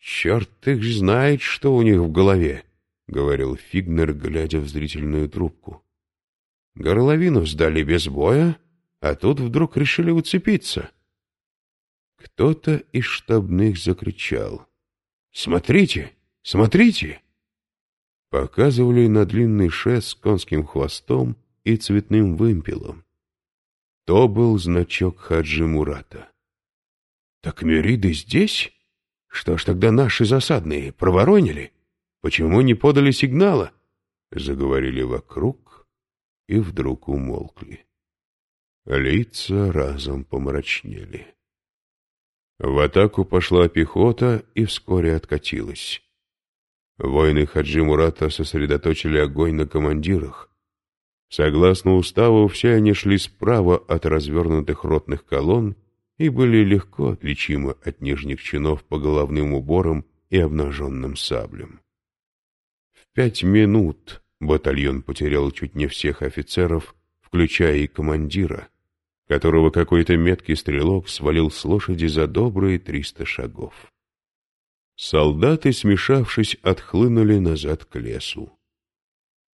«Черт их знает, что у них в голове», — говорил Фигнер, глядя в зрительную трубку. «Горловину сдали без боя, а тут вдруг решили уцепиться». Кто-то из штабных закричал. «Смотрите! Смотрите!» Показывали на длинный шест с конским хвостом и цветным вымпелом. То был значок Хаджи Мурата. «Так Мериды здесь? Что ж тогда наши засадные проворонили? Почему не подали сигнала?» Заговорили вокруг и вдруг умолкли. Лица разом помрачнели. В атаку пошла пехота и вскоре откатилась. Воины Хаджи Мурата сосредоточили огонь на командирах. Согласно уставу, все они шли справа от развернутых ротных колонн и были легко отличимы от нижних чинов по головным уборам и обнаженным саблям. В пять минут батальон потерял чуть не всех офицеров, включая и командира, которого какой-то меткий стрелок свалил с лошади за добрые триста шагов. Солдаты, смешавшись, отхлынули назад к лесу.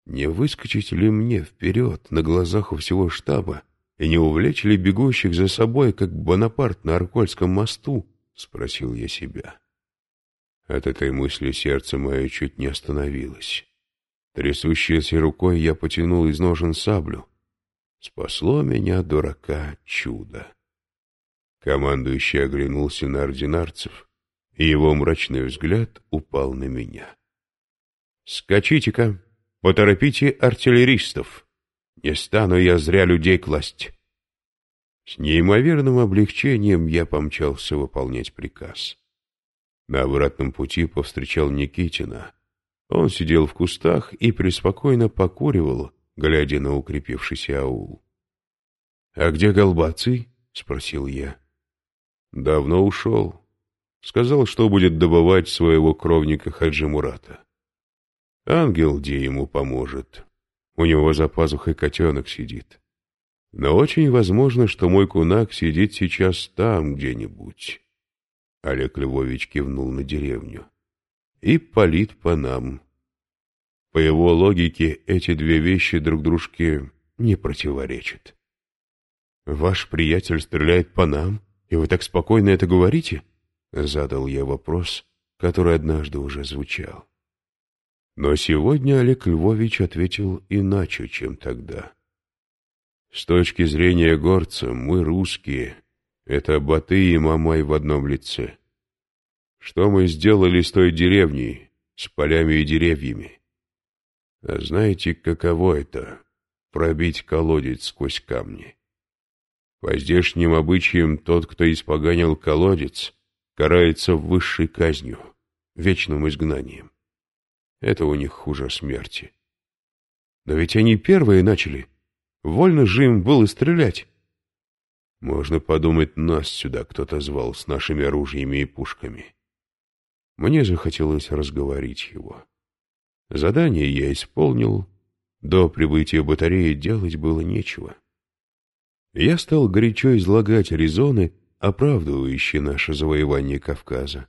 Не выскочить ли мне вперед на глазах у всего штаба и не увлечь ли бегущих за собой, как Бонапарт на Аркольском мосту? — спросил я себя. От этой мысли сердце мое чуть не остановилось. Трясущейся рукой я потянул из ножен саблю. Спасло меня, дурака, чудо. Командующий оглянулся на ординарцев, и его мрачный взгляд упал на меня. «Скачите-ка, поторопите артиллеристов. Не стану я зря людей класть». С неимоверным облегчением я помчался выполнять приказ. На обратном пути повстречал Никитина. Он сидел в кустах и преспокойно покуривал, глядя на укрепившийся аул. — А где Голбаций? — спросил я. — Давно ушел. Сказал, что будет добывать своего кровника Хаджи Мурата. Ангел где ему поможет. У него за пазухой котенок сидит. Но очень возможно, что мой кунак сидит сейчас там где-нибудь. Олег Львович кивнул на деревню. И палит по нам. По его логике, эти две вещи друг дружке не противоречат. «Ваш приятель стреляет по нам, и вы так спокойно это говорите?» Задал я вопрос, который однажды уже звучал. Но сегодня Олег Львович ответил иначе, чем тогда. С точки зрения горца, мы русские. Это Баты и Мамай в одном лице. Что мы сделали с той деревней, с полями и деревьями? А знаете, каково это — пробить колодец сквозь камни? По здешним обычаям тот, кто испоганил колодец, карается высшей казнью, вечным изгнанием. Это у них хуже смерти. Но ведь они первые начали. Вольно же им было стрелять. Можно подумать, нас сюда кто-то звал с нашими оружиями и пушками. Мне захотелось разговорить его. Задание я исполнил. До прибытия батареи делать было нечего. Я стал горячо излагать резоны, оправдывающий наше завоевание Кавказа.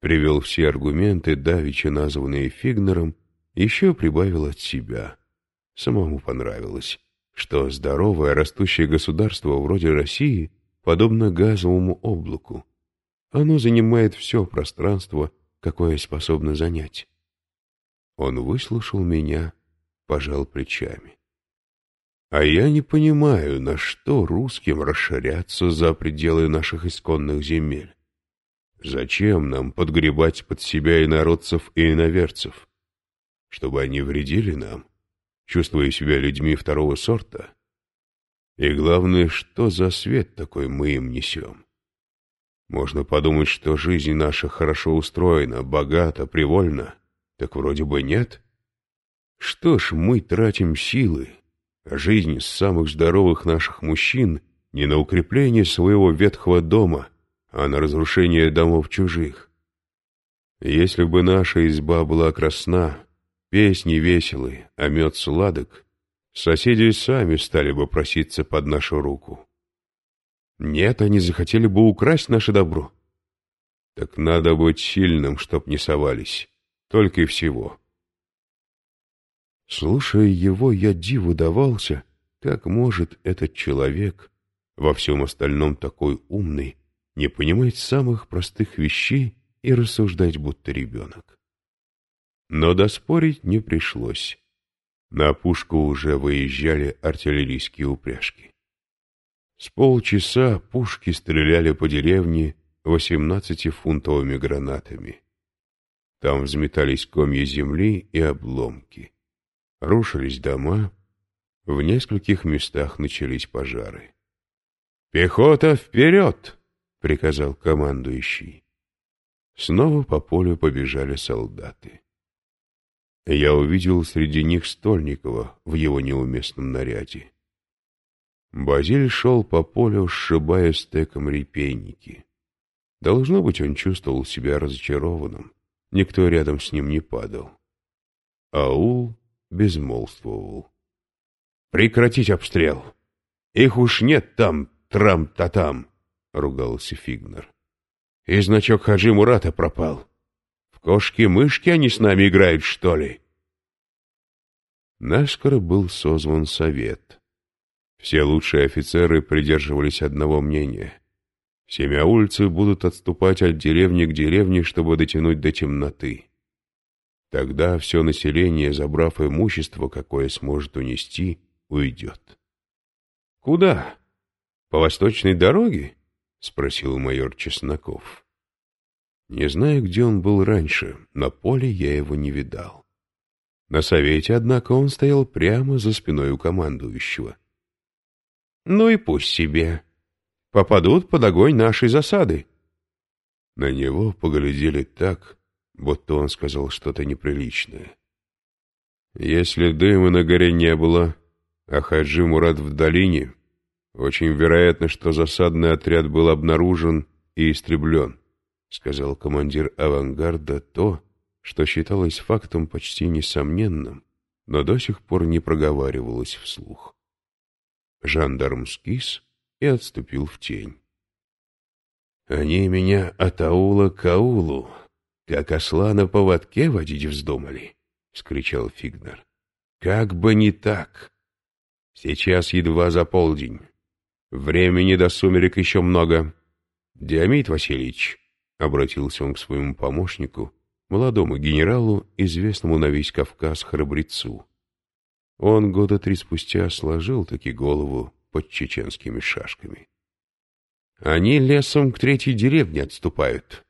Привел все аргументы, давеча названные Фигнером, еще прибавил от себя. Самому понравилось, что здоровое растущее государство вроде России подобно газовому облаку. Оно занимает все пространство, какое способно занять. Он выслушал меня, пожал плечами. А я не понимаю, на что русским расширяться за пределы наших исконных земель. Зачем нам подгребать под себя инородцев и иноверцев? Чтобы они вредили нам, чувствуя себя людьми второго сорта? И главное, что за свет такой мы им несем? Можно подумать, что жизнь наша хорошо устроена, богата, привольна. Так вроде бы нет. Что ж мы тратим силы, Жизнь самых здоровых наших мужчин не на укрепление своего ветхого дома, а на разрушение домов чужих. Если бы наша изба была красна, песни веселые, а мед сладок, соседи сами стали бы проситься под нашу руку. Нет, они захотели бы украсть наше добро. Так надо быть сильным, чтоб не совались. Только и всего. Слушая его, я диву давался, как может этот человек, во всем остальном такой умный, не понимать самых простых вещей и рассуждать, будто ребенок. Но доспорить не пришлось. На пушку уже выезжали артиллерийские упряжки. С полчаса пушки стреляли по деревне восемнадцатифунтовыми гранатами. Там взметались комья земли и обломки. Рушились дома, в нескольких местах начались пожары. «Пехота, вперед!» — приказал командующий. Снова по полю побежали солдаты. Я увидел среди них Стольникова в его неуместном наряде. Базиль шел по полю, сшибая стеком репейники. Должно быть, он чувствовал себя разочарованным. Никто рядом с ним не падал. Аул безмолвствовал. «Прекратить обстрел! Их уж нет там, трам-та-там!» — ругался Фигнер. «И значок Хаджи Мурата пропал. В кошки-мышки они с нами играют, что ли?» Наскоро был созван совет. Все лучшие офицеры придерживались одного мнения. Семяульцы будут отступать от деревни к деревне, чтобы дотянуть до темноты. Тогда все население, забрав имущество, какое сможет унести, уйдет. — Куда? По восточной дороге? — спросил майор Чесноков. Не знаю, где он был раньше, на поле я его не видал. На совете, однако, он стоял прямо за спиной у командующего. — Ну и пусть себе. Попадут под огонь нашей засады. На него поглядели так, будто он сказал что-то неприличное. Если дыма на горе не было, а Хаджи Мурат в долине, очень вероятно, что засадный отряд был обнаружен и истреблен, сказал командир авангарда то, что считалось фактом почти несомненным, но до сих пор не проговаривалось вслух. Жандарм скис и отступил в тень. «Они меня от аула к аулу как осла на поводке водить вздумали, — скричал Фигнер. — Как бы не так. Сейчас едва за полдень. Времени до сумерек еще много. Диамид Васильевич, — обратился он к своему помощнику, молодому генералу, известному на весь Кавказ храбрецу. Он года три спустя сложил таки голову под чеченскими шашками. Они лесом к третьей деревне отступают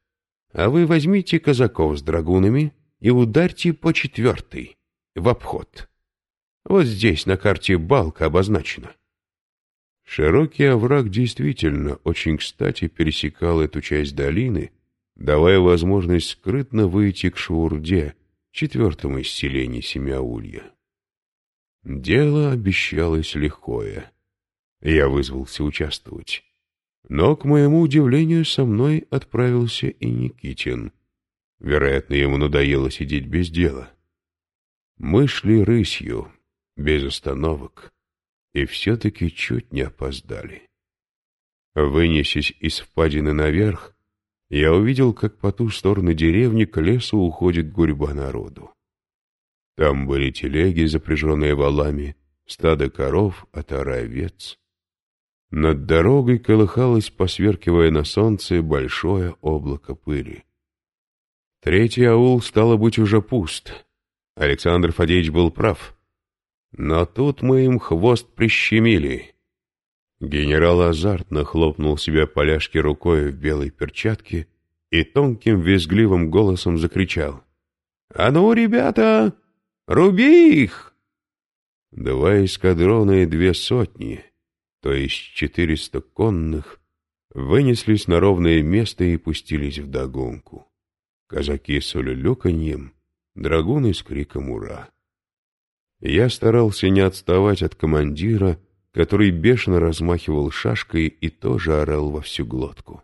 а вы возьмите казаков с драгунами и ударьте по четвертой, в обход. Вот здесь на карте балка обозначена. Широкий овраг действительно очень кстати пересекал эту часть долины, давая возможность скрытно выйти к Шурде, четвертому из селений Семяулья. Дело обещалось легкое. Я вызвался участвовать. Но, к моему удивлению, со мной отправился и Никитин. Вероятно, ему надоело сидеть без дела. Мы шли рысью, без остановок, и все-таки чуть не опоздали. Вынесясь из впадины наверх, я увидел, как по ту сторону деревни к лесу уходит гурьба народу. Там были телеги, запряженные валами, стадо коров, отара овец. Над дорогой колыхалось, посверкивая на солнце, большое облако пыли. Третий аул, стало быть, уже пуст. Александр Фадеевич был прав. Но тут мы им хвост прищемили. Генерал азартно хлопнул себя поляшки рукой в белой перчатке и тонким визгливым голосом закричал. — А ну, ребята, руби их! Два эскадрона и две сотни — то есть четыреста конных, вынеслись на ровное место и пустились в догонку. Казаки с улюлюканьем, драгуны с криком «Ура!». Я старался не отставать от командира, который бешено размахивал шашкой и тоже орал во всю глотку.